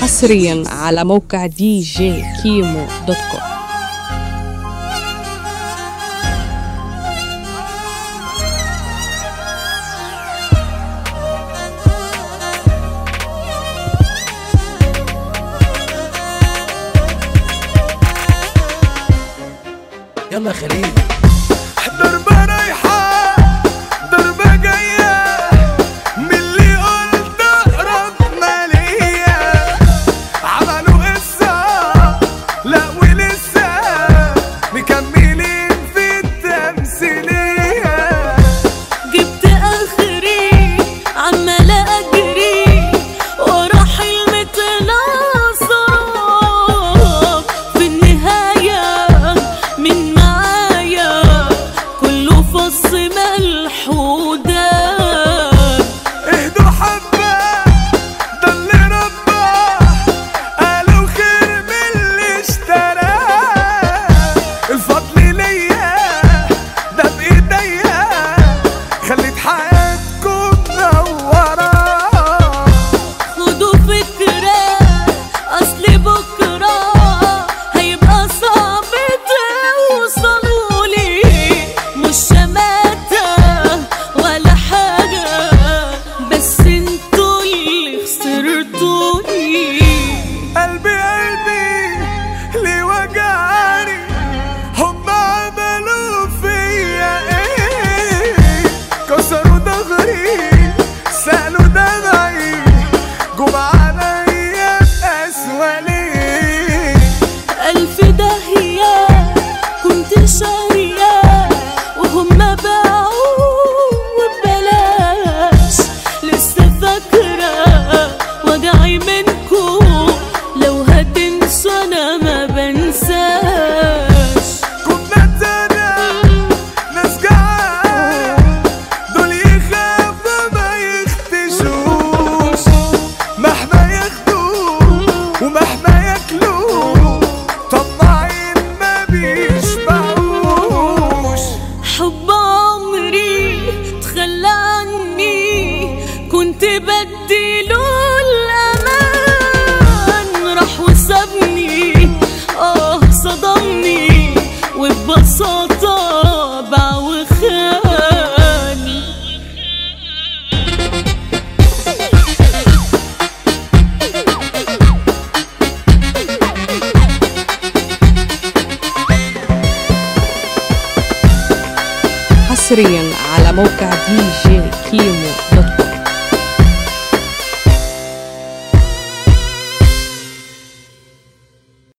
حصريا على موقع دي جي كيمو dot com. يلا خليل أحضر بقى. الصمال ود here. تبدلوا الأمان. راح وسابني آه صدمني. وببساطة باع وخان حصريا على موقع دي جي كيمو